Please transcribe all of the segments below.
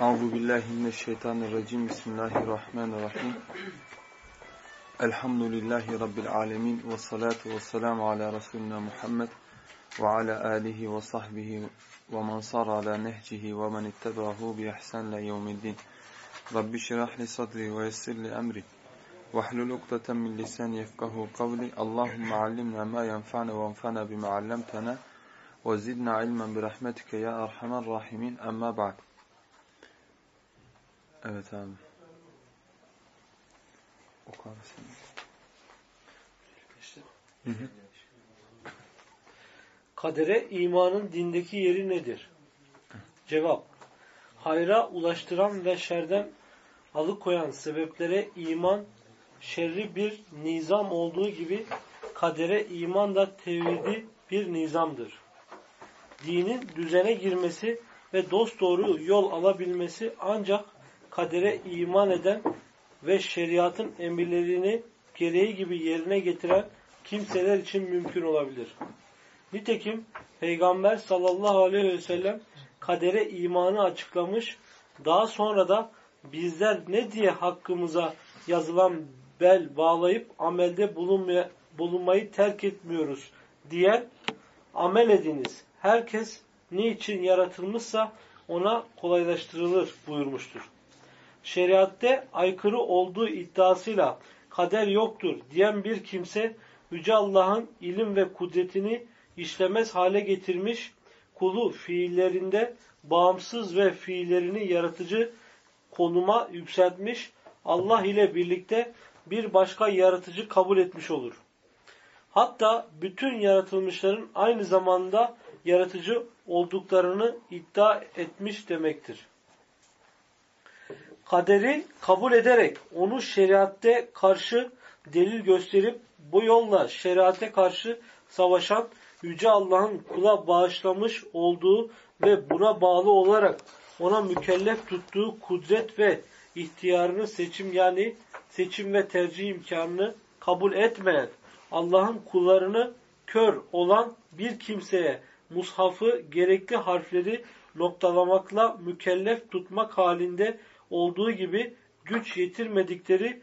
أعوذ بالله من الشيطان الرجيم. بسم الله الرحمن الرحيم. الحمد لله رب العالمين والصلاة والسلام على رسولنا محمد وعلى آله وصحبه ومن صار على نهجه ومن اتبعه بإحسان ليوم الدين. رب شرح لي صدري ويسر لي أمري. واحلل عقدة من لساني يفقه قولي. اللهم علمنا ما ينفعنا وانفعنا بما علمتنا وزدنا علما برحمتك يا أرحم الراحمين. أما بعد. Evet abi. Oku abi sen. Hı hı. Kadere imanın dindeki yeri nedir? Cevap. Hayra ulaştıran ve şerden alıkoyan sebeplere iman, şerri bir nizam olduğu gibi kadere iman da tevhidi bir nizamdır. Dinin düzene girmesi ve dosdoğru yol alabilmesi ancak kadere iman eden ve şeriatın emirlerini gereği gibi yerine getiren kimseler için mümkün olabilir. Nitekim Peygamber sallallahu aleyhi ve sellem kadere imanı açıklamış, daha sonra da bizler ne diye hakkımıza yazılan bel bağlayıp amelde bulunmaya, bulunmayı terk etmiyoruz diye amel ediniz. Herkes niçin yaratılmışsa ona kolaylaştırılır buyurmuştur. Şeriatte aykırı olduğu iddiasıyla kader yoktur diyen bir kimse Yüce Allah'ın ilim ve kudretini işlemez hale getirmiş, kulu fiillerinde bağımsız ve fiillerini yaratıcı konuma yükseltmiş, Allah ile birlikte bir başka yaratıcı kabul etmiş olur. Hatta bütün yaratılmışların aynı zamanda yaratıcı olduklarını iddia etmiş demektir. Kaderi kabul ederek onu şeriatte karşı delil gösterip bu yolla şeriate karşı savaşan Yüce Allah'ın kula bağışlamış olduğu ve buna bağlı olarak ona mükellef tuttuğu kudret ve ihtiyarını seçim yani seçim ve tercih imkanını kabul etmeyen Allah'ın kullarını kör olan bir kimseye mushafı gerekli harfleri noktalamakla mükellef tutmak halinde olduğu gibi güç yetirmedikleri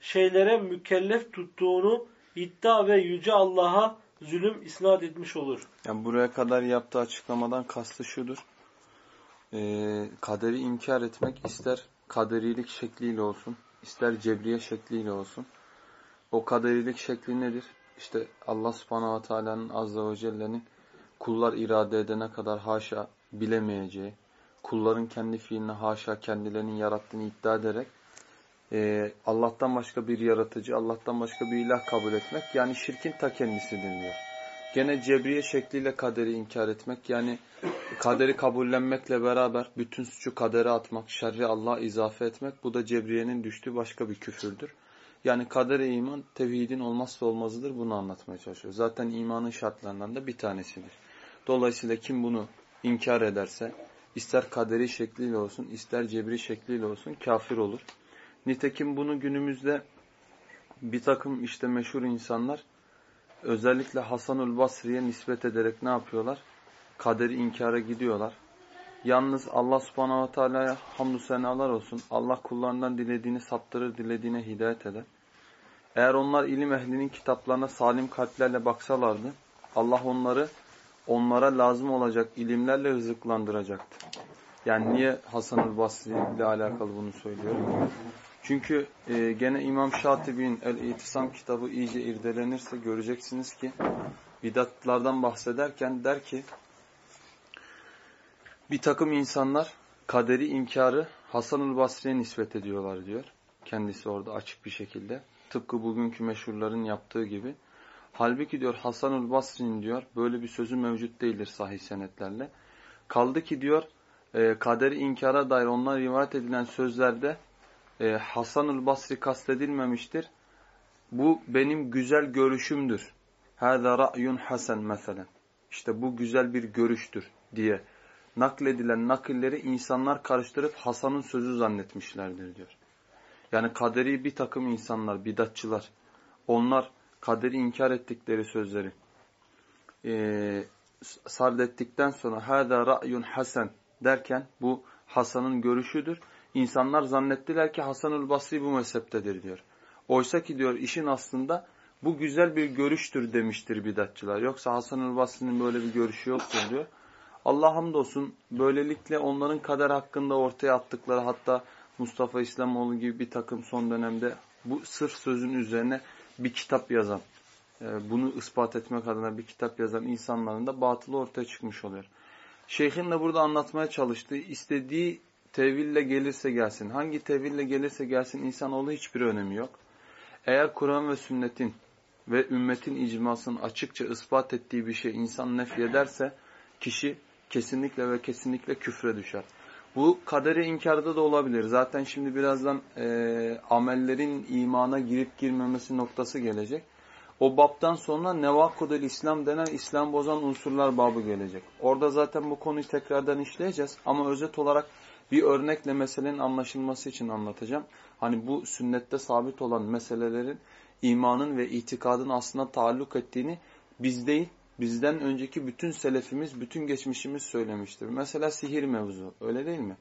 şeylere mükellef tuttuğunu iddia ve Yüce Allah'a zulüm isnat etmiş olur. Yani buraya kadar yaptığı açıklamadan kastı şudur. Ee, kaderi inkar etmek ister kaderilik şekliyle olsun, ister cebriye şekliyle olsun. O kaderilik şekli nedir? İşte Allah subhanahu ve teala'nın azze ve celle'nin kullar irade edene kadar haşa bilemeyeceği, kulların kendi fiiline haşa kendilerinin yarattığını iddia ederek e, Allah'tan başka bir yaratıcı, Allah'tan başka bir ilah kabul etmek yani şirkin ta kendisidir diyor. Gene cebriye şekliyle kaderi inkar etmek yani kaderi kabullenmekle beraber bütün suçu kadere atmak, şerri Allah'a izafe etmek bu da cebriyenin düştüğü başka bir küfürdür. Yani kadere iman tevhidin olmazsa olmazıdır bunu anlatmaya çalışıyor. Zaten imanın şartlarından da bir tanesidir. Dolayısıyla kim bunu inkar ederse ister kaderi şekliyle olsun ister cebri şekliyle olsun kafir olur. Nitekim bunu günümüzde bir takım işte meşhur insanlar özellikle Hasanul Basri'ye nispet ederek ne yapıyorlar? Kaderi inkara gidiyorlar. Yalnız Allah subhanahu ve teala'ya hamdü senalar olsun. Allah kullarından dilediğini saptırır, dilediğine hidayet eder. Eğer onlar ilim ehlinin kitaplarına salim kalplerle baksalardı, Allah onları onlara lazım olacak ilimlerle rızıklandıracaktı. Yani niye Hasan-ı Basri ile alakalı bunu söylüyorum? Çünkü e, gene İmam Şatibi'nin El-İtisam kitabı iyice irdelenirse göreceksiniz ki bidatlardan bahsederken der ki bir takım insanlar kaderi inkarı Hasan-ı Basri'ye nispet ediyorlar diyor. Kendisi orada açık bir şekilde. Tıpkı bugünkü meşhurların yaptığı gibi. Halbuki diyor Hasanul Basri'nin diyor böyle bir sözü mevcut değildir sahih senetlerle. Kaldı ki diyor e, kaderi inkara dair ondan rivayet edilen sözlerde e, Hasanül Basri kastedilmemiştir. Bu benim güzel görüşümdür. Hâzâ ra'yun hasen mesela. İşte bu güzel bir görüştür diye nakledilen nakilleri insanlar karıştırıp Hasan'ın sözü zannetmişlerdir diyor. Yani kaderi bir takım insanlar, bidatçılar, onlar kaderi inkar ettikleri sözleri e, sard ettikten sonra hâdâ ra'yun hasen derken bu Hasan'ın görüşüdür. İnsanlar zannettiler ki Hasanül Basri bu mezheptedir diyor. Oysa ki diyor işin aslında bu güzel bir görüştür demiştir bidatçılar. Yoksa Hasanül Basri'nin böyle bir görüşü yoktur diyor. Allah hamdolsun böylelikle onların kader hakkında ortaya attıkları hatta Mustafa İslamoğlu gibi bir takım son dönemde bu sırf sözün üzerine bir kitap yazan, e, bunu ispat etmek adına bir kitap yazan insanların da batılı ortaya çıkmış oluyor. Şeyhin de burada anlatmaya çalıştığı istediği teville gelirse gelsin, hangi teville gelirse gelsin insanoğlu hiçbir önemi yok. Eğer Kur'an ve sünnetin ve ümmetin icmasının açıkça ispat ettiği bir şey insan nef ederse kişi kesinlikle ve kesinlikle küfre düşer. Bu kaderi inkarda da olabilir. Zaten şimdi birazdan e, amellerin imana girip girmemesi noktası gelecek. O babtan sonra nevakudel İslam denen İslam bozan unsurlar babı gelecek. Orada zaten bu konuyu tekrardan işleyeceğiz. Ama özet olarak bir örnekle meselenin anlaşılması için anlatacağım. Hani bu sünnette sabit olan meselelerin imanın ve itikadın aslında taalluk ettiğini biz değil, bizden önceki bütün selefimiz, bütün geçmişimiz söylemiştir. Mesela sihir mevzu, öyle değil mi?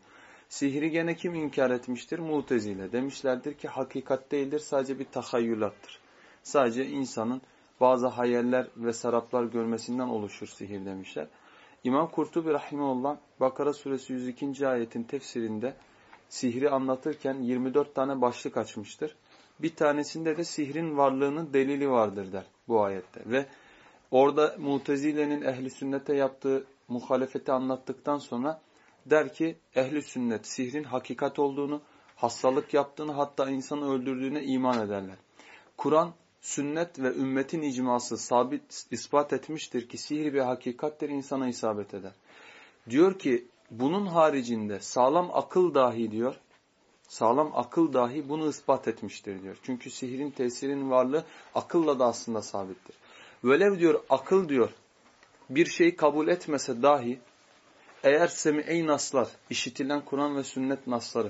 Sihri gene kim inkar etmiştir? Mutezile. Demişlerdir ki hakikat değildir, sadece bir tahayyülattır. Sadece insanın bazı hayaller ve saraplar görmesinden oluşur sihir demişler. İmam Kurtubi Rahimullah Bakara suresi 102. ayetin tefsirinde sihri anlatırken 24 tane başlık açmıştır. Bir tanesinde de sihrin varlığının delili vardır der bu ayette. Ve orada Mutezile'nin ehli sünnete yaptığı muhalefeti anlattıktan sonra der ki ehli sünnet sihrin hakikat olduğunu, hastalık yaptığını hatta insanı öldürdüğüne iman ederler. Kur'an, sünnet ve ümmetin icması sabit ispat etmiştir ki sihir bir hakikattir insana isabet eder. Diyor ki bunun haricinde sağlam akıl dahi diyor, sağlam akıl dahi bunu ispat etmiştir diyor. Çünkü sihirin tesirinin varlığı akılla da aslında sabittir. Velev diyor akıl diyor bir şeyi kabul etmese dahi eğer semi naslar, işitilen Kur'an ve sünnet nasları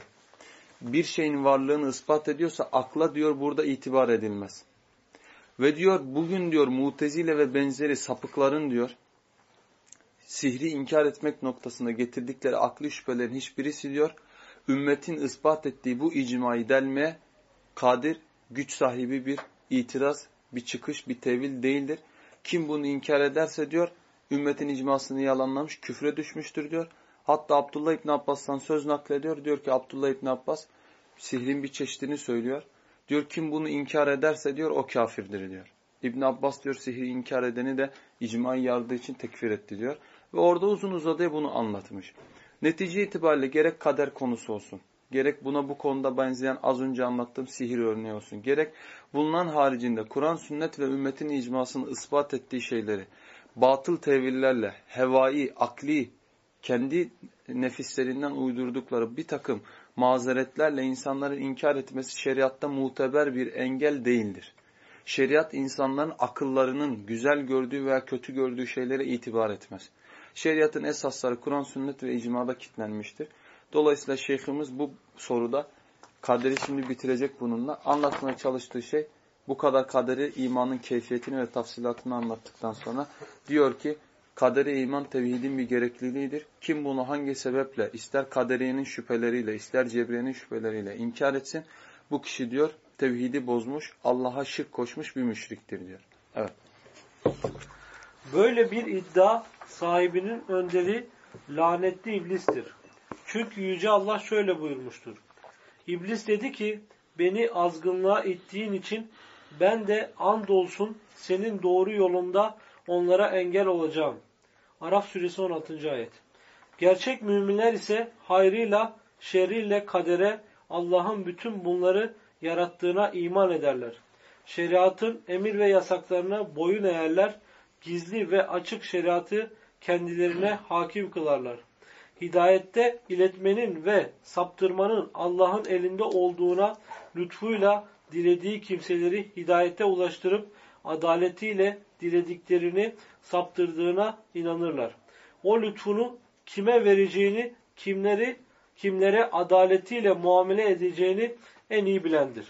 bir şeyin varlığını ispat ediyorsa akla diyor burada itibar edilmez. Ve diyor bugün diyor mutezile ve benzeri sapıkların diyor sihri inkar etmek noktasında getirdikleri akli şüphelerin hiçbirisi diyor ümmetin ispat ettiği bu icmayı delmeye kadir, güç sahibi bir itiraz, bir çıkış, bir tevil değildir. Kim bunu inkar ederse diyor ümmetin icmasını yalanlamış, küfre düşmüştür diyor. Hatta Abdullah İbni Abbas'tan söz naklediyor. Diyor ki Abdullah İbni Abbas sihrin bir çeşidini söylüyor. Diyor kim bunu inkar ederse diyor o kafirdir diyor. İbn Abbas diyor sihri inkar edeni de icmayı yardığı için tekfir etti diyor. Ve orada uzun uzadıya bunu anlatmış. Netice itibariyle gerek kader konusu olsun, gerek buna bu konuda benzeyen az önce anlattığım sihir örneği olsun, gerek bulunan haricinde Kur'an, sünnet ve ümmetin icmasını ispat ettiği şeyleri batıl tevillerle, hevai, akli, kendi nefislerinden uydurdukları bir takım mazeretlerle insanların inkar etmesi şeriatta muteber bir engel değildir. Şeriat insanların akıllarının güzel gördüğü veya kötü gördüğü şeylere itibar etmez. Şeriatın esasları Kur'an, sünnet ve icmada kitlenmiştir. Dolayısıyla şeyhimiz bu soruda kaderi şimdi bitirecek bununla. Anlatmaya çalıştığı şey bu kadar kaderi imanın keyfiyetini ve tafsilatını anlattıktan sonra diyor ki kaderi iman tevhidin bir gerekliliğidir. Kim bunu hangi sebeple ister kaderiyenin şüpheleriyle ister cebriyenin şüpheleriyle inkar etsin bu kişi diyor tevhidi bozmuş Allah'a şirk koşmuş bir müşriktir diyor. Evet. Böyle bir iddia sahibinin önderi lanetli iblistir. Çünkü Yüce Allah şöyle buyurmuştur. İblis dedi ki beni azgınlığa ittiğin için ben de andolsun senin doğru yolunda onlara engel olacağım. Araf suresi 16. ayet. Gerçek müminler ise hayrıyla, şerriyle kadere, Allah'ın bütün bunları yarattığına iman ederler. Şeriatın emir ve yasaklarına boyun eğerler, gizli ve açık şeriatı kendilerine hakim kılarlar. Hidayette iletmenin ve saptırmanın Allah'ın elinde olduğuna lütfuyla dilediği kimseleri hidayete ulaştırıp adaletiyle dilediklerini saptırdığına inanırlar. O lütfunu kime vereceğini, kimleri kimlere adaletiyle muamele edeceğini en iyi bilendir.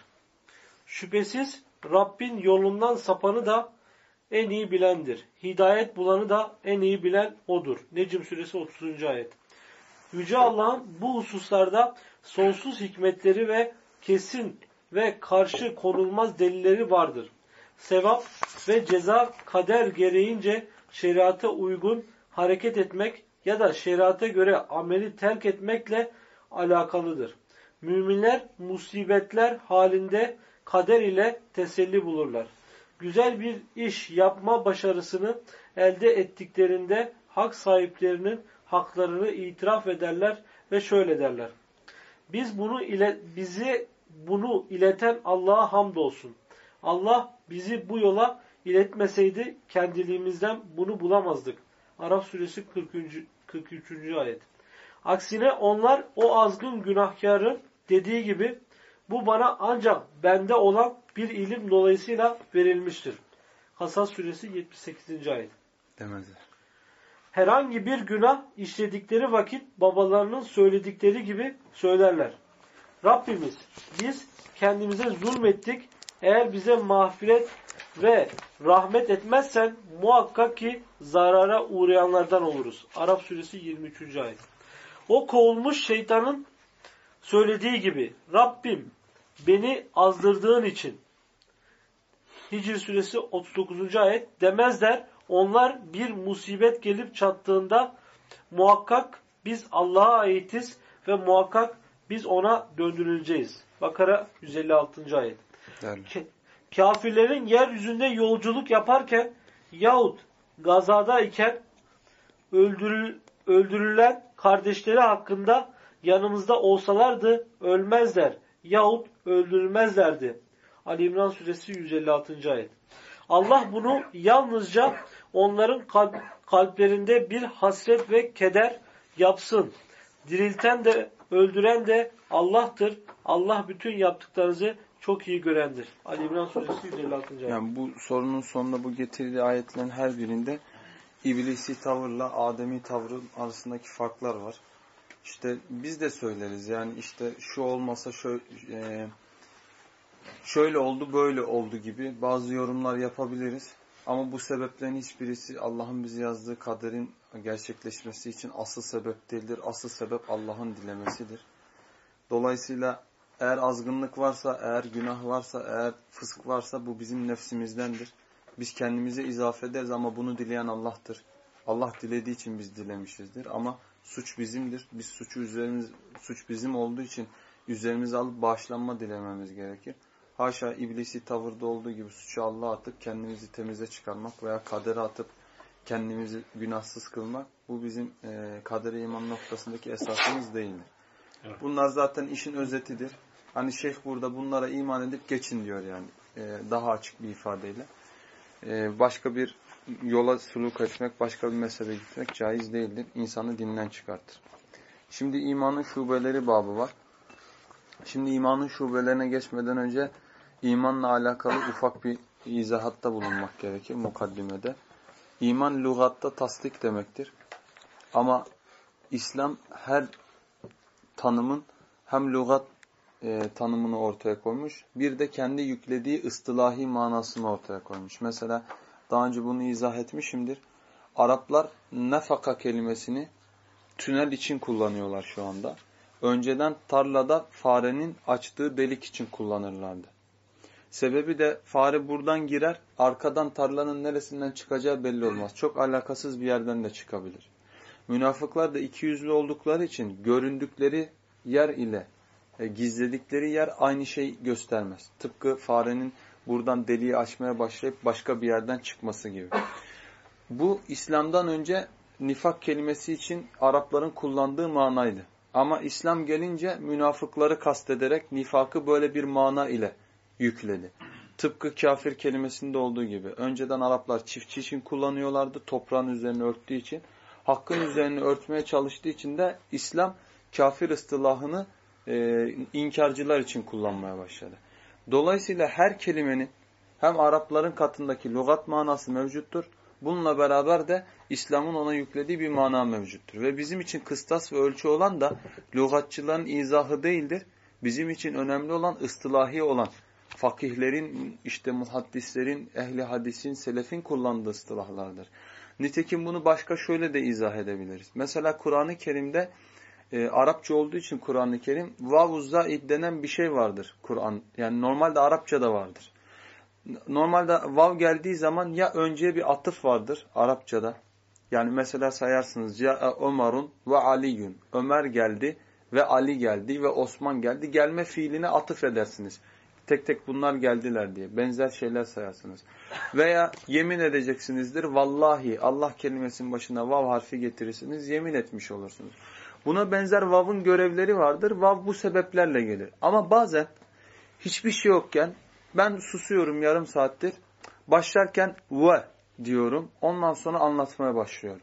Şüphesiz Rabbin yolundan sapanı da en iyi bilendir. Hidayet bulanı da en iyi bilen odur. Necm suresi 30. ayet. Yüce Allah'ın bu hususlarda sonsuz hikmetleri ve kesin ve karşı konulmaz delilleri vardır. Sevap ve ceza kader gereğince şeriata uygun hareket etmek ya da şeriata göre ameli terk etmekle alakalıdır. Müminler musibetler halinde kader ile teselli bulurlar. Güzel bir iş yapma başarısını elde ettiklerinde hak sahiplerinin haklarını itiraf ederler ve şöyle derler. Biz bunu ile bizi bunu ileten Allah'a hamdolsun. Allah bizi bu yola iletmeseydi kendiliğimizden bunu bulamazdık. Araf suresi 40. 43. ayet. Aksine onlar o azgın günahkarın dediği gibi bu bana ancak bende olan bir ilim dolayısıyla verilmiştir. Kasas suresi 78. ayet. Demezler. Herhangi bir günah işledikleri vakit babalarının söyledikleri gibi söylerler. Rabbimiz biz kendimize zulmettik. Eğer bize mağfiret ve rahmet etmezsen muhakkak ki zarara uğrayanlardan oluruz. Arap suresi 23. ayet. O kovulmuş şeytanın söylediği gibi Rabbim beni azdırdığın için Hicr suresi 39. ayet demezler. Onlar bir musibet gelip çattığında muhakkak biz Allah'a aitiz ve muhakkak biz ona döndürüleceğiz. Bakara 156. ayet. Derler. Kafirlerin yeryüzünde yolculuk yaparken yahut gazada iken öldürül, öldürülen kardeşleri hakkında yanımızda olsalardı ölmezler yahut öldürülmezlerdi. Ali İmran suresi 156. ayet. Allah bunu yalnızca onların kalp, kalplerinde bir hasret ve keder yapsın. Dirilten de öldüren de Allah'tır. Allah bütün yaptıklarınızı çok iyi görendir. Ali İmran suresi 156. ayet. Yani bu sorunun sonunda bu getirdiği ayetlerin her birinde iblisi tavırla Adem'i tavrın arasındaki farklar var. İşte biz de söyleriz yani işte şu olmasa şöyle, e, şöyle oldu böyle oldu gibi bazı yorumlar yapabiliriz. Ama bu sebeplerin hiçbirisi Allah'ın bize yazdığı kaderin gerçekleşmesi için asıl sebep değildir. Asıl sebep Allah'ın dilemesidir. Dolayısıyla eğer azgınlık varsa, eğer günah varsa, eğer fısk varsa bu bizim nefsimizdendir. Biz kendimize izafe ederiz ama bunu dileyen Allah'tır. Allah dilediği için biz dilemişizdir ama suç bizimdir. Biz suçu üzerimiz suç bizim olduğu için üzerimize alıp bağışlanma dilememiz gerekir. Haşa iblisi tavırda olduğu gibi suçu Allah'a atıp kendimizi temize çıkarmak veya kadere atıp kendimizi günahsız kılmak bu bizim e, kadere iman noktasındaki esasımız değildir. Evet. Bunlar zaten işin özetidir. Hani şeyh burada bunlara iman edip geçin diyor yani. E, daha açık bir ifadeyle. E, başka bir yola suluk etmek, başka bir mezhebe gitmek caiz değildir. İnsanı dinden çıkartır. Şimdi imanın şubeleri babı var. Şimdi imanın şubelerine geçmeden önce imanla alakalı ufak bir izahatta bulunmak gerekir mukaddimede. İman lügatta tasdik demektir. Ama İslam her tanımın hem lügat e, tanımını ortaya koymuş, bir de kendi yüklediği ıstılahi manasını ortaya koymuş. Mesela daha önce bunu izah etmişimdir. Araplar nefaka kelimesini tünel için kullanıyorlar şu anda. Önceden tarlada farenin açtığı delik için kullanırlardı. Sebebi de fare buradan girer, arkadan tarlanın neresinden çıkacağı belli olmaz. Çok alakasız bir yerden de çıkabilir. Münafıklar da iki yüzlü oldukları için göründükleri yer ile e, gizledikleri yer aynı şey göstermez. Tıpkı farenin buradan deliği açmaya başlayıp başka bir yerden çıkması gibi. Bu İslam'dan önce nifak kelimesi için Arapların kullandığı manaydı. Ama İslam gelince münafıkları kastederek nifakı böyle bir mana ile yükledi. Tıpkı kafir kelimesinde olduğu gibi. Önceden Araplar çiftçi için kullanıyorlardı toprağın üzerine örttüğü için. hakkın üzerine örtmeye çalıştığı için de İslam kafir ıstılahını e, inkarcılar için kullanmaya başladı. Dolayısıyla her kelimenin hem Arapların katındaki lügat manası mevcuttur. Bununla beraber de İslam'ın ona yüklediği bir mana mevcuttur. Ve bizim için kıstas ve ölçü olan da lügatçıların izahı değildir. Bizim için önemli olan ıstılahi olan fakihlerin, işte muhaddislerin, ehli hadisin, selefin kullandığı ıstılahlardır. Nitekim bunu başka şöyle de izah edebiliriz. Mesela Kur'an-ı Kerim'de e, Arapça olduğu için Kur'an-ı Kerim vav zaid denen bir şey vardır Kur'an. Yani normalde Arapçada vardır. Normalde vav geldiği zaman ya önceye bir atıf vardır Arapçada. Yani mesela sayarsınız ya Ömer'un ve Aliyun. Ömer geldi ve Ali geldi ve Osman geldi. Gelme fiiline atıf edersiniz. Tek tek bunlar geldiler diye. Benzer şeyler sayarsınız. Veya yemin edeceksinizdir. Vallahi Allah kelimesinin başına vav harfi getirirsiniz. Yemin etmiş olursunuz. Buna benzer vav'ın görevleri vardır. Vav bu sebeplerle gelir. Ama bazen hiçbir şey yokken ben susuyorum yarım saattir. Başlarken ve diyorum. Ondan sonra anlatmaya başlıyorum.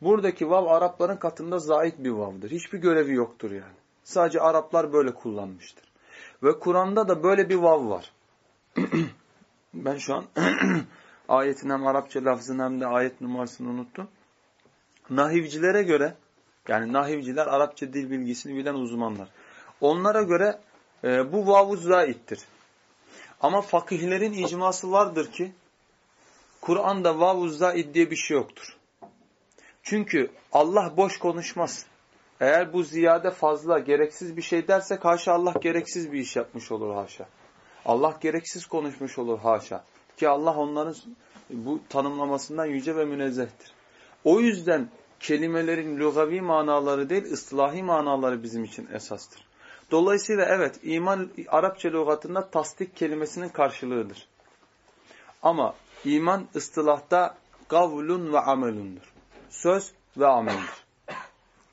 Buradaki vav Arapların katında zait bir vavdır. Hiçbir görevi yoktur yani. Sadece Araplar böyle kullanmıştır. Ve Kur'an'da da böyle bir vav var. ben şu an ayetin hem Arapça lafzını hem de ayet numarasını unuttum. Nahivcilere göre yani nahivciler Arapça dil bilgisini bilen uzmanlar. Onlara göre e, bu vavu zaittir. Ama fakihlerin icması vardır ki Kur'an'da vavu zaid diye bir şey yoktur. Çünkü Allah boş konuşmaz. Eğer bu ziyade fazla, gereksiz bir şey derse haşa Allah gereksiz bir iş yapmış olur haşa. Allah gereksiz konuşmuş olur haşa. Ki Allah onların bu tanımlamasından yüce ve münezzehtir. O yüzden kelimelerin lügavi manaları değil, ıslahi manaları bizim için esastır. Dolayısıyla evet, iman Arapça lügatında tasdik kelimesinin karşılığıdır. Ama iman ıstılahta gavlun ve amelundur. Söz ve ameldir.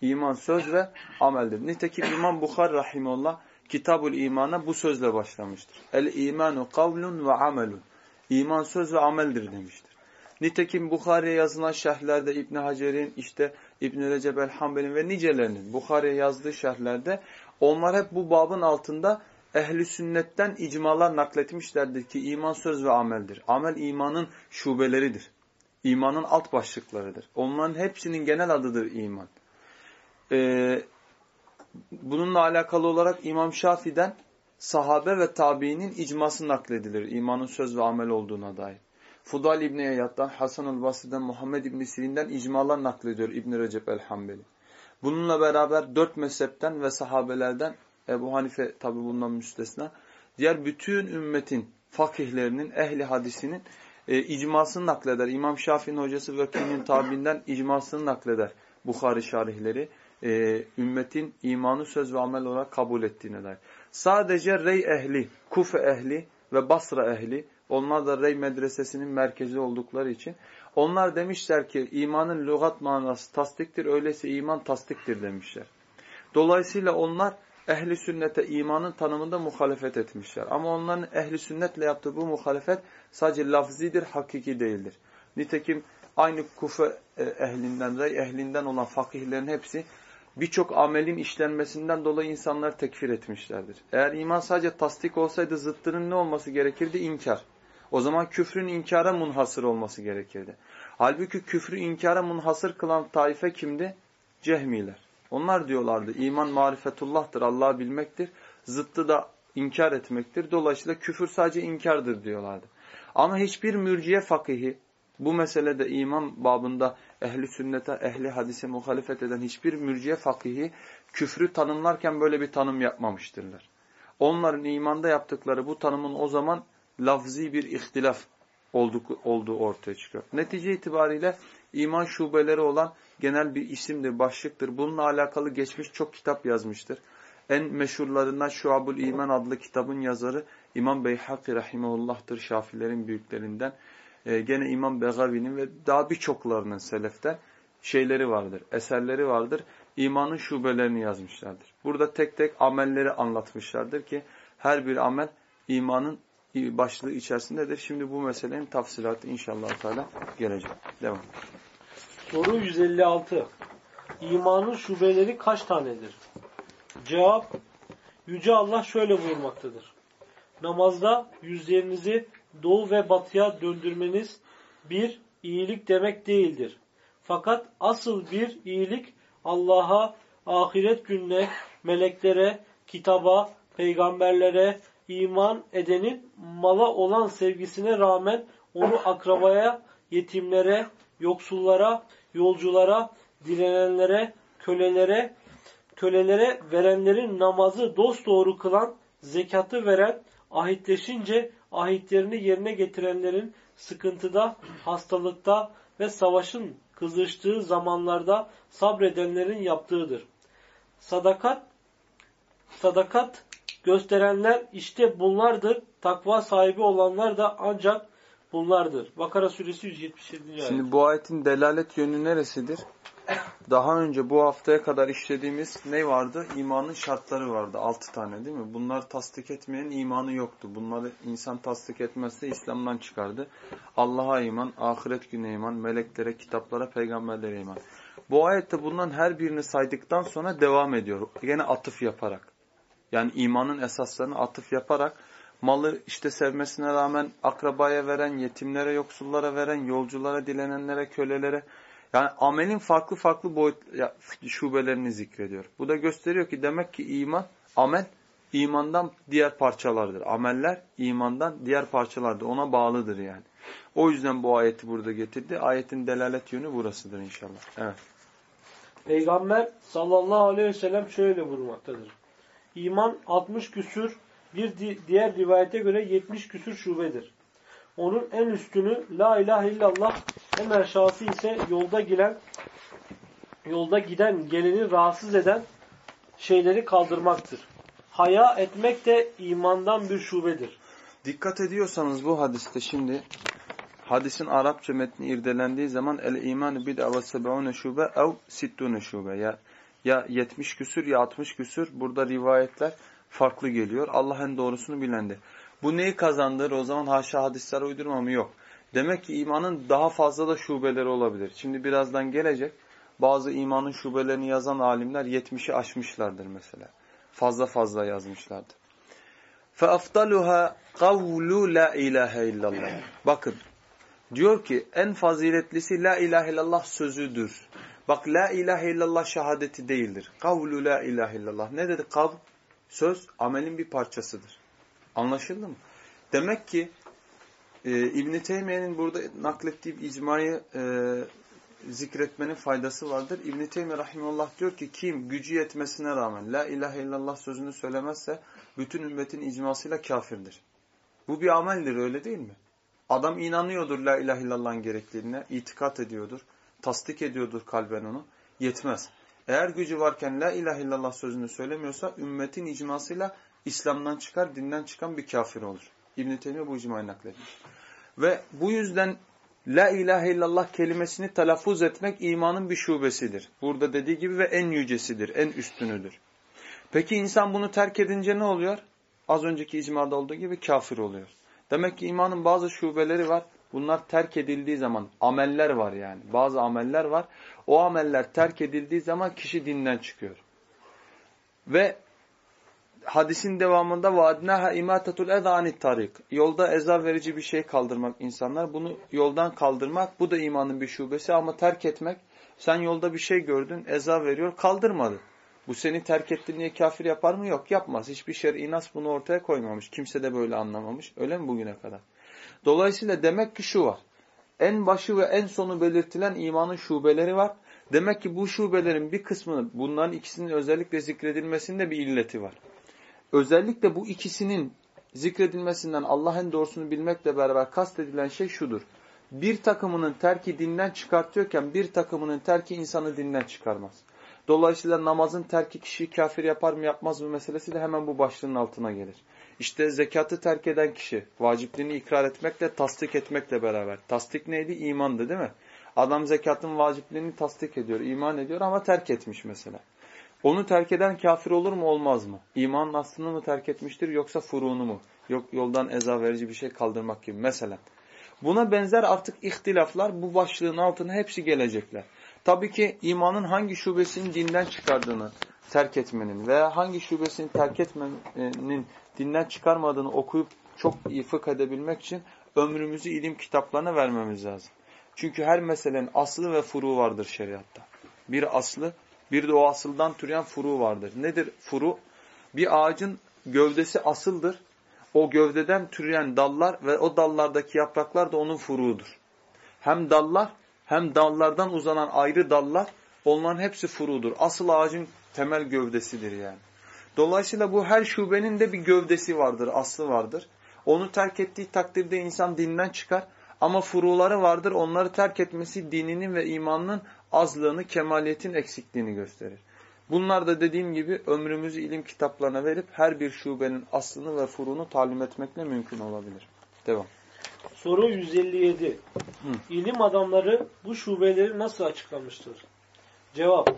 İman söz ve ameldir. Nitekim İmam Bukhar rahimullah Kitabul İman'a bu sözle başlamıştır. El imanu kavlun ve amelun. İman söz ve ameldir demiştir. Nitekim Bukhari'ye yazılan şerhlerde İbn Hacer'in, işte İbn Recep el-Hanbel'in ve nicelerinin Bukhari'ye yazdığı şerhlerde onlar hep bu babın altında ehli sünnetten icmalar nakletmişlerdir ki iman söz ve ameldir. Amel imanın şubeleridir. İmanın alt başlıklarıdır. Onların hepsinin genel adıdır iman. Ee, bununla alakalı olarak İmam Şafii'den sahabe ve tabiinin icması nakledilir. İmanın söz ve amel olduğuna dair. Fudal İbni Eyyad'dan, Hasan-ül Basri'den, Muhammed İbni Sirin'den icmalar naklediyor İbni Recep el-Hambeli. Bununla beraber dört mezhepten ve sahabelerden, Ebu Hanife tabi bundan müstesna, diğer bütün ümmetin fakihlerinin, ehli hadisinin e, icmasını nakleder. İmam Şafii'nin hocası Vekil'in tabiinden icmasını nakleder. Bukhari şarihleri. E, ümmetin imanı söz ve amel olarak kabul ettiğine dair. Sadece Rey ehli, Kufe ehli ve Basra ehli onlar da Rey medresesinin merkezi oldukları için. Onlar demişler ki imanın lügat manası tasdiktir. Öyleyse iman tasdiktir demişler. Dolayısıyla onlar ehli sünnete imanın tanımında muhalefet etmişler. Ama onların ehli sünnetle yaptığı bu muhalefet sadece lafzidir, hakiki değildir. Nitekim aynı Kufe e, ehlinden, Rey ehlinden olan fakihlerin hepsi birçok amelin işlenmesinden dolayı insanlar tekfir etmişlerdir. Eğer iman sadece tasdik olsaydı zıttının ne olması gerekirdi? İnkar. O zaman küfrün inkara munhasır olması gerekirdi. Halbuki küfrü inkara munhasır kılan taife kimdi? Cehmiler. Onlar diyorlardı iman marifetullah'tır, Allah'ı bilmektir. Zıttı da inkar etmektir. Dolayısıyla küfür sadece inkardır diyorlardı. Ama hiçbir mürciye fakihi bu meselede iman babında ehli sünnete, ehli hadise muhalefet eden hiçbir mürciye fakihi küfrü tanımlarken böyle bir tanım yapmamıştırlar. Onların imanda yaptıkları bu tanımın o zaman lafzi bir ihtilaf olduğu ortaya çıkıyor. Netice itibariyle iman şubeleri olan genel bir isimdir, başlıktır. Bununla alakalı geçmiş çok kitap yazmıştır. En meşhurlarından Şuabul İman adlı kitabın yazarı İmam Beyhaki Rahimahullah'tır Şafilerin büyüklerinden. Ee, gene İmam Begavi'nin ve daha birçoklarının seleften şeyleri vardır, eserleri vardır. İmanın şubelerini yazmışlardır. Burada tek tek amelleri anlatmışlardır ki her bir amel imanın başlığı içerisindedir. Şimdi bu meselenin tafsilatı inşallah Teala gelecek. Devam. Soru 156. İmanın şubeleri kaç tanedir? Cevap Yüce Allah şöyle buyurmaktadır. Namazda yüzlerinizi doğu ve batıya döndürmeniz bir iyilik demek değildir. Fakat asıl bir iyilik Allah'a, ahiret gününe, meleklere, kitaba, peygamberlere, iman edenin mala olan sevgisine rağmen onu akrabaya, yetimlere, yoksullara, yolculara, dilenenlere, kölelere, kölelere verenlerin namazı dosdoğru kılan, zekatı veren, ahitleşince ahitlerini yerine getirenlerin sıkıntıda, hastalıkta ve savaşın kızıştığı zamanlarda sabredenlerin yaptığıdır. Sadakat sadakat gösterenler işte bunlardır. Takva sahibi olanlar da ancak bunlardır. Bakara suresi 177. ayet. Şimdi bu ayetin delalet yönü neresidir? Daha önce bu haftaya kadar işlediğimiz ne vardı? İmanın şartları vardı. Altı tane değil mi? Bunları tasdik etmeyen imanı yoktu. Bunları insan tasdik etmezse İslam'dan çıkardı. Allah'a iman, ahiret günü iman, meleklere, kitaplara, peygamberlere iman. Bu ayette bundan her birini saydıktan sonra devam ediyor. Yine atıf yaparak. Yani imanın esaslarını atıf yaparak malı işte sevmesine rağmen akrabaya veren, yetimlere, yoksullara veren, yolculara, dilenenlere, kölelere yani amelin farklı farklı boyut şubelerini zikrediyor. Bu da gösteriyor ki demek ki iman, amel imandan diğer parçalardır. Ameller imandan diğer parçalardır. Ona bağlıdır yani. O yüzden bu ayeti burada getirdi. Ayetin delalet yönü burasıdır inşallah. Evet. Peygamber sallallahu aleyhi ve sellem şöyle buyurmaktadır. İman 60 küsür, bir di- diğer rivayete göre 70 küsür şubedir. Onun en üstünü la ilahe illallah, en aşağısı ise yolda giden yolda giden geleni rahatsız eden şeyleri kaldırmaktır. Haya etmek de imandan bir şubedir. Dikkat ediyorsanız bu hadiste şimdi hadisin Arapça metni irdelendiği zaman el iman bid'a ve seb'une şube ev sittune şube ya ya 70 küsür ya 60 küsür burada rivayetler farklı geliyor. Allah en doğrusunu bilendi. Bu neyi kazandırır? O zaman haşa hadisler uydurma mı? Yok. Demek ki imanın daha fazla da şubeleri olabilir. Şimdi birazdan gelecek. Bazı imanın şubelerini yazan alimler 70'i aşmışlardır mesela. Fazla fazla yazmışlardır. فَاَفْضَلُهَا قَوْلُ لَا اِلَٰهَ illallah. Bakın diyor ki en faziletlisi la ilahe illallah sözüdür. Bak la ilahe illallah şehadeti değildir. Kavlu la ilahe illallah. Ne dedi? Kav, söz amelin bir parçasıdır. Anlaşıldı mı? Demek ki e, İbn-i Teymiye'nin burada naklettiği icmayı e, zikretmenin faydası vardır. İbn-i Teymiye Rahimullah diyor ki kim gücü yetmesine rağmen la ilahe illallah sözünü söylemezse bütün ümmetin icmasıyla kafirdir. Bu bir ameldir öyle değil mi? Adam inanıyordur la ilahe illallah'ın gerekliliğine, itikat ediyordur, tasdik ediyordur kalben onu. Yetmez. Eğer gücü varken la ilahe illallah sözünü söylemiyorsa ümmetin icmasıyla İslam'dan çıkar, dinden çıkan bir kafir olur. İbn-i Teymiye bu icmayı nakletmiş. Ve bu yüzden La ilahe illallah kelimesini telaffuz etmek imanın bir şubesidir. Burada dediği gibi ve en yücesidir, en üstünüdür. Peki insan bunu terk edince ne oluyor? Az önceki icmada olduğu gibi kafir oluyor. Demek ki imanın bazı şubeleri var. Bunlar terk edildiği zaman ameller var yani. Bazı ameller var. O ameller terk edildiği zaman kişi dinden çıkıyor. Ve hadisin devamında vaadnaha imatatul ezanit tarik. Yolda eza verici bir şey kaldırmak insanlar. Bunu yoldan kaldırmak bu da imanın bir şubesi ama terk etmek sen yolda bir şey gördün eza veriyor kaldırmadı. Bu seni terk etti niye kafir yapar mı? Yok yapmaz. Hiçbir şer'i nas bunu ortaya koymamış. Kimse de böyle anlamamış. Öyle mi bugüne kadar? Dolayısıyla demek ki şu var. En başı ve en sonu belirtilen imanın şubeleri var. Demek ki bu şubelerin bir kısmının bunların ikisinin özellikle zikredilmesinde bir illeti var. Özellikle bu ikisinin zikredilmesinden Allah'ın doğrusunu bilmekle beraber kastedilen şey şudur. Bir takımının terki dinden çıkartıyorken bir takımının terki insanı dinden çıkarmaz. Dolayısıyla namazın terki kişiyi kafir yapar mı yapmaz mı meselesi de hemen bu başlığın altına gelir. İşte zekatı terk eden kişi vacipliğini ikrar etmekle tasdik etmekle beraber. Tasdik neydi? İmandı değil mi? Adam zekatın vacipliğini tasdik ediyor, iman ediyor ama terk etmiş mesela. Onu terk eden kafir olur mu olmaz mı? İmanın aslını mı terk etmiştir yoksa furuunu mu? Yok yoldan eza verici bir şey kaldırmak gibi mesela. Buna benzer artık ihtilaflar bu başlığın altına hepsi gelecekler. Tabii ki imanın hangi şubesini dinden çıkardığını terk etmenin veya hangi şubesini terk etmenin dinden çıkarmadığını okuyup çok iyi fıkh edebilmek için ömrümüzü ilim kitaplarına vermemiz lazım. Çünkü her meselenin aslı ve furu vardır şeriatta. Bir aslı, bir de o asıldan türeyen furu vardır. Nedir furu? Bir ağacın gövdesi asıldır. O gövdeden türeyen dallar ve o dallardaki yapraklar da onun furuudur. Hem dallar hem dallardan uzanan ayrı dallar onların hepsi furudur. Asıl ağacın temel gövdesidir yani. Dolayısıyla bu her şubenin de bir gövdesi vardır, aslı vardır. Onu terk ettiği takdirde insan dinden çıkar. Ama furuları vardır. Onları terk etmesi dininin ve imanının azlığını, kemaliyetin eksikliğini gösterir. Bunlar da dediğim gibi ömrümüzü ilim kitaplarına verip her bir şubenin aslını ve furunu talim etmekle mümkün olabilir. Devam. Soru 157. Hı. İlim adamları bu şubeleri nasıl açıklamıştır? Cevap.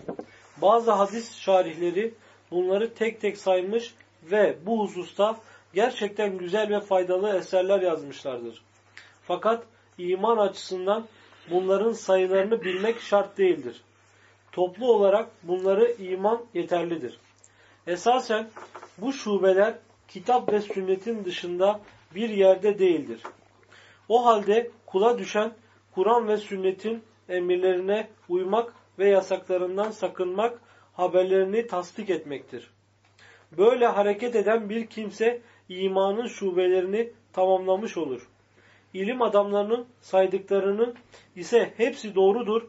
Bazı hadis şarihleri bunları tek tek saymış ve bu hususta gerçekten güzel ve faydalı eserler yazmışlardır. Fakat iman açısından bunların sayılarını bilmek şart değildir. Toplu olarak bunları iman yeterlidir. Esasen bu şubeler kitap ve sünnetin dışında bir yerde değildir. O halde kula düşen Kur'an ve sünnetin emirlerine uymak ve yasaklarından sakınmak, haberlerini tasdik etmektir. Böyle hareket eden bir kimse imanın şubelerini tamamlamış olur. İlim adamlarının saydıklarının ise hepsi doğrudur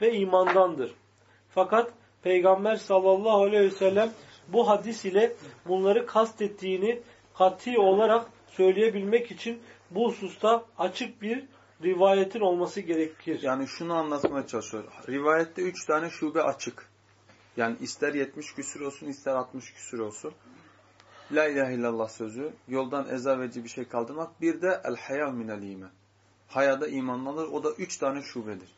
ve imandandır. Fakat Peygamber sallallahu aleyhi ve sellem bu hadis ile bunları kastettiğini kat'i olarak söyleyebilmek için bu hususta açık bir rivayetin olması gerekir. Yani şunu anlatmaya çalışıyor. Rivayette üç tane şube açık. Yani ister 70 küsür olsun ister 60 küsür olsun. La ilahe illallah sözü, yoldan ezaveci bir şey kaldırmak. Bir de el haya minel iman. Hayada imanlanır. O da üç tane şubedir.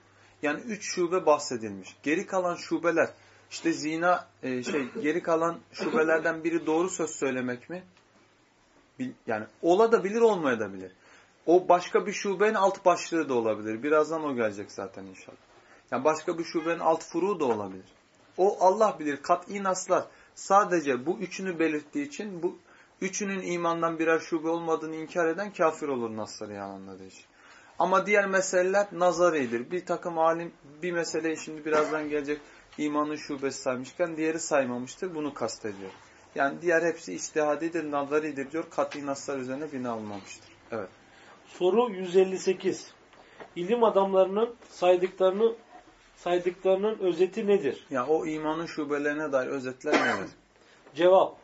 Yani üç şube bahsedilmiş. Geri kalan şubeler, işte zina, e, şey, geri kalan şubelerden biri doğru söz söylemek mi? Yani ola da bilir, olmaya da bilir. O başka bir şubenin alt başlığı da olabilir. Birazdan o gelecek zaten inşallah. Yani başka bir şubenin alt furuğu da olabilir. O Allah bilir. Kat'i naslar sadece bu üçünü belirttiği için bu üçünün imandan birer şube olmadığını inkar eden kafir olur nasları yalanladığı için. Ama diğer meseleler nazaridir. Bir takım alim bir meseleyi şimdi birazdan gelecek imanın şubesi saymışken diğeri saymamıştır. Bunu kastediyor. Yani diğer hepsi istihadidir, nazaridir diyor. Kat'i naslar üzerine bina olmamıştır. Evet. Soru 158. İlim adamlarının saydıklarını saydıklarının özeti nedir? Yani o imanın şubelerine dair özetler neler? Cevap.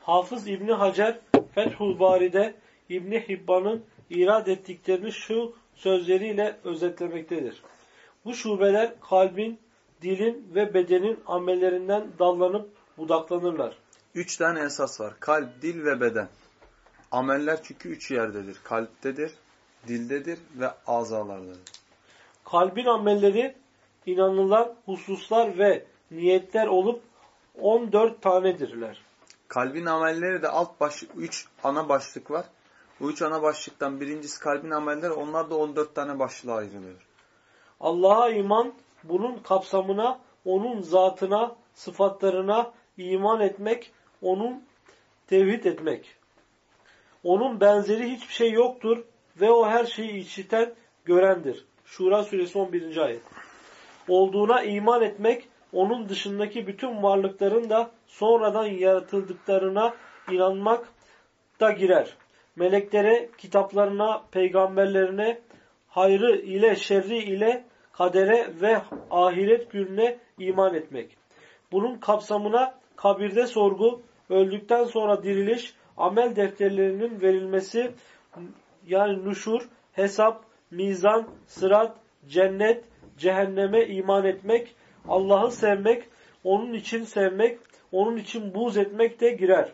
Hafız İbni Hacer Fethul Bari'de İbni Hibban'ın irad ettiklerini şu sözleriyle özetlemektedir. Bu şubeler kalbin, dilin ve bedenin amellerinden dallanıp budaklanırlar. Üç tane esas var. Kalp, dil ve beden. Ameller çünkü üç yerdedir. Kalptedir, dildedir ve azalardadır. Kalbin amelleri inanılan hususlar ve niyetler olup 14 tanedirler. Kalbin amelleri de alt baş, üç ana başlık var. Bu üç ana başlıktan birincisi kalbin amelleri. Onlar da 14 tane başlığa ayrılıyor. Allah'a iman bunun kapsamına, onun zatına, sıfatlarına iman etmek, onun tevhid etmek. Onun benzeri hiçbir şey yoktur ve o her şeyi işiten, görendir. Şura suresi 11. ayet. Olduğuna iman etmek, onun dışındaki bütün varlıkların da sonradan yaratıldıklarına inanmak da girer. Meleklere, kitaplarına, peygamberlerine, hayrı ile şerri ile kadere ve ahiret gününe iman etmek. Bunun kapsamına kabirde sorgu, öldükten sonra diriliş, amel defterlerinin verilmesi, yani nuşur, hesap, mizan, sırat, cennet, cehenneme iman etmek, Allah'ı sevmek, onun için sevmek, onun için buğz etmek de girer.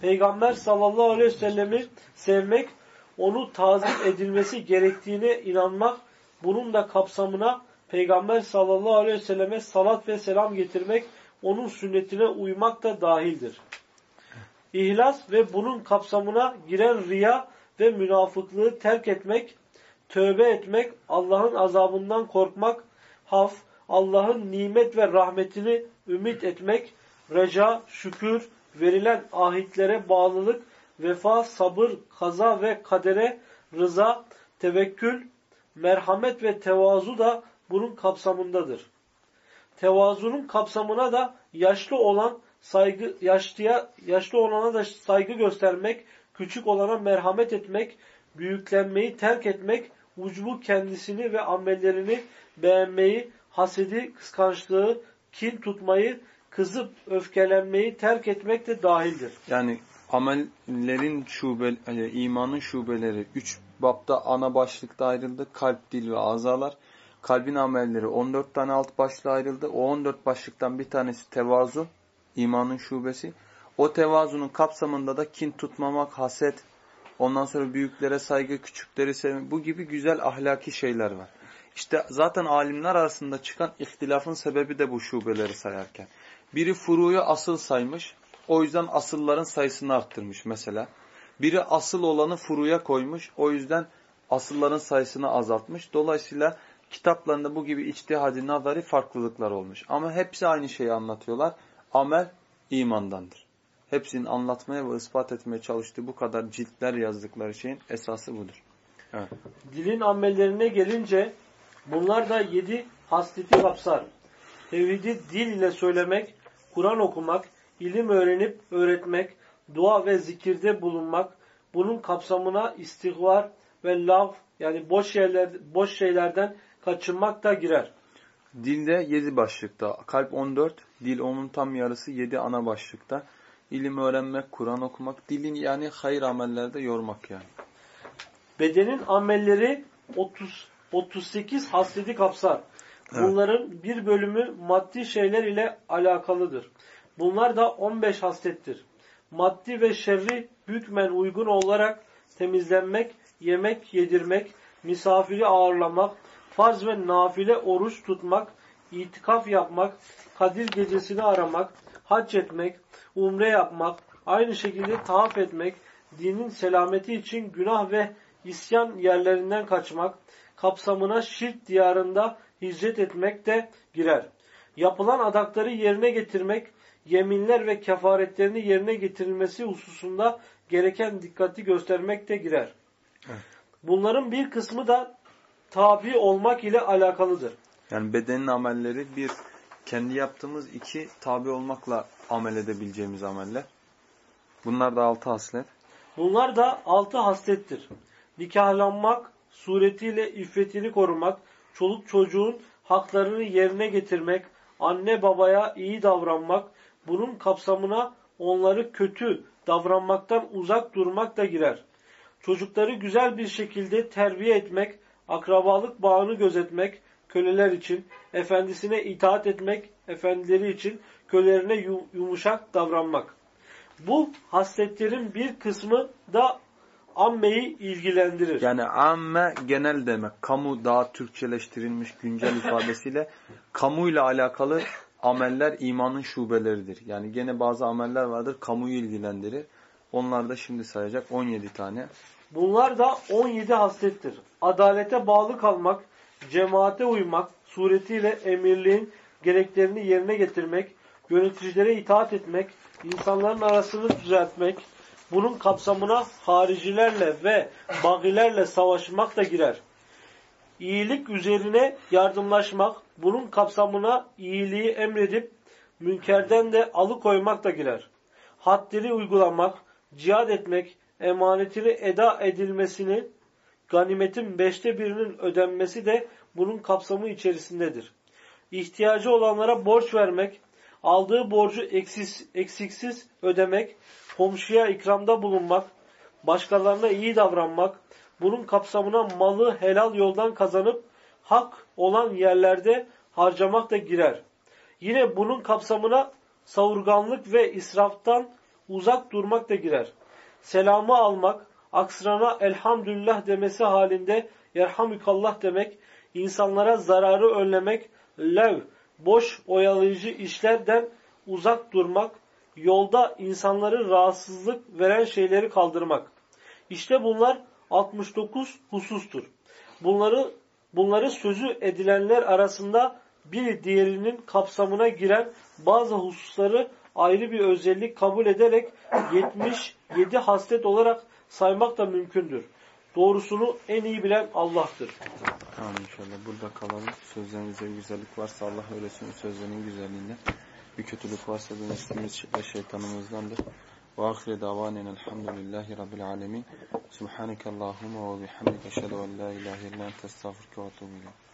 Peygamber sallallahu aleyhi ve sellemi sevmek, onu tazim edilmesi gerektiğine inanmak, bunun da kapsamına Peygamber sallallahu aleyhi ve selleme salat ve selam getirmek, onun sünnetine uymak da dahildir. İhlas ve bunun kapsamına giren riya ve münafıklığı terk etmek, tövbe etmek, Allah'ın azabından korkmak, haf, Allah'ın nimet ve rahmetini ümit etmek, reca, şükür, verilen ahitlere bağlılık, vefa, sabır, kaza ve kadere, rıza, tevekkül, merhamet ve tevazu da bunun kapsamındadır. Tevazunun kapsamına da yaşlı olan saygı yaşlıya yaşlı olana da saygı göstermek, küçük olana merhamet etmek, büyüklenmeyi terk etmek, ucubu kendisini ve amellerini beğenmeyi, hasedi, kıskançlığı, kin tutmayı, kızıp öfkelenmeyi terk etmek de dahildir. Yani amellerin şube, e, imanın şubeleri 3 bapta ana başlıkta ayrıldı. Kalp, dil ve azalar. Kalbin amelleri 14 tane alt başlığa ayrıldı. O 14 başlıktan bir tanesi tevazu, imanın şubesi. O tevazunun kapsamında da kin tutmamak, haset, ondan sonra büyüklere saygı, küçükleri sevmek, bu gibi güzel ahlaki şeyler var. İşte zaten alimler arasında çıkan ihtilafın sebebi de bu şubeleri sayarken. Biri furuyu asıl saymış, o yüzden asılların sayısını arttırmış mesela. Biri asıl olanı furuya koymuş, o yüzden asılların sayısını azaltmış. Dolayısıyla kitaplarında bu gibi içtihadi nazari farklılıklar olmuş. Ama hepsi aynı şeyi anlatıyorlar. Amel imandandır. Hepsinin anlatmaya ve ispat etmeye çalıştığı bu kadar ciltler yazdıkları şeyin esası budur. Evet. Dilin amellerine gelince bunlar da yedi hasleti kapsar. Tevhidi dil ile söylemek, Kur'an okumak, ilim öğrenip öğretmek, dua ve zikirde bulunmak, bunun kapsamına istihvar ve lav yani boş şeyler boş şeylerden kaçınmak da girer. Dilde yedi başlıkta. Kalp 14, dil onun tam yarısı yedi ana başlıkta. İlim öğrenmek, Kur'an okumak, dilin yani hayır amellerde yormak yani. Bedenin amelleri 30 38 hasleti kapsar. Bunların bir bölümü maddi şeyler ile alakalıdır. Bunlar da 15 haslettir. Maddi ve şerri hükmen uygun olarak temizlenmek, yemek yedirmek, misafiri ağırlamak, farz ve nafile oruç tutmak, itikaf yapmak, Kadir gecesini aramak, hac etmek, umre yapmak, aynı şekilde tavaf etmek, dinin selameti için günah ve isyan yerlerinden kaçmak, kapsamına şirk diyarında hicret etmek de girer. Yapılan adakları yerine getirmek, yeminler ve kefaretlerini yerine getirilmesi hususunda gereken dikkati göstermek de girer. Bunların bir kısmı da tabi olmak ile alakalıdır. Yani bedenin amelleri bir, kendi yaptığımız iki, tabi olmakla amel edebileceğimiz ameller. Bunlar da altı haslet. Bunlar da altı haslettir. Nikahlanmak, suretiyle iffetini korumak, çoluk çocuğun haklarını yerine getirmek, anne babaya iyi davranmak, bunun kapsamına onları kötü davranmaktan uzak durmak da girer. Çocukları güzel bir şekilde terbiye etmek, akrabalık bağını gözetmek, köleler için, efendisine itaat etmek, efendileri için kölelerine yumuşak davranmak. Bu hasletlerin bir kısmı da ammeyi ilgilendirir. Yani amme genel demek. Kamu daha Türkçeleştirilmiş güncel ifadesiyle kamuyla alakalı ameller imanın şubeleridir. Yani gene bazı ameller vardır kamuyu ilgilendirir. Onlar da şimdi sayacak 17 tane. Bunlar da 17 haslettir. Adalete bağlı kalmak, cemaate uymak, suretiyle emirliğin gereklerini yerine getirmek, yöneticilere itaat etmek, insanların arasını düzeltmek, bunun kapsamına haricilerle ve bagilerle savaşmak da girer. İyilik üzerine yardımlaşmak, bunun kapsamına iyiliği emredip münkerden de alıkoymak da girer. Haddleri uygulamak, cihad etmek, emanetini eda edilmesini, ganimetin beşte birinin ödenmesi de bunun kapsamı içerisindedir. İhtiyacı olanlara borç vermek, aldığı borcu eksiksiz, eksiksiz ödemek, komşuya ikramda bulunmak, başkalarına iyi davranmak, bunun kapsamına malı helal yoldan kazanıp hak olan yerlerde harcamak da girer. Yine bunun kapsamına savurganlık ve israftan uzak durmak da girer. Selamı almak, aksırana elhamdülillah demesi halinde yerhamükallah demek, insanlara zararı önlemek, lev, boş oyalayıcı işlerden uzak durmak, yolda insanları rahatsızlık veren şeyleri kaldırmak. İşte bunlar 69 husustur. Bunları bunları sözü edilenler arasında biri diğerinin kapsamına giren bazı hususları ayrı bir özellik kabul ederek 77 haslet olarak saymak da mümkündür. Doğrusunu en iyi bilen Allah'tır. Tamam inşallah. Burada kalalım. Sözlerinizde güzellik varsa Allah öğretsin sözlerinin güzelliğinden. Bir kötülük varsa da nefsimiz ve şeytanımızdandır. Ve ahire davanen elhamdülillahi rabbil alemin. Subhaneke Allahumma ve bihamdike eşhedü en la ilahe illa ente estağfurke ve ileyk.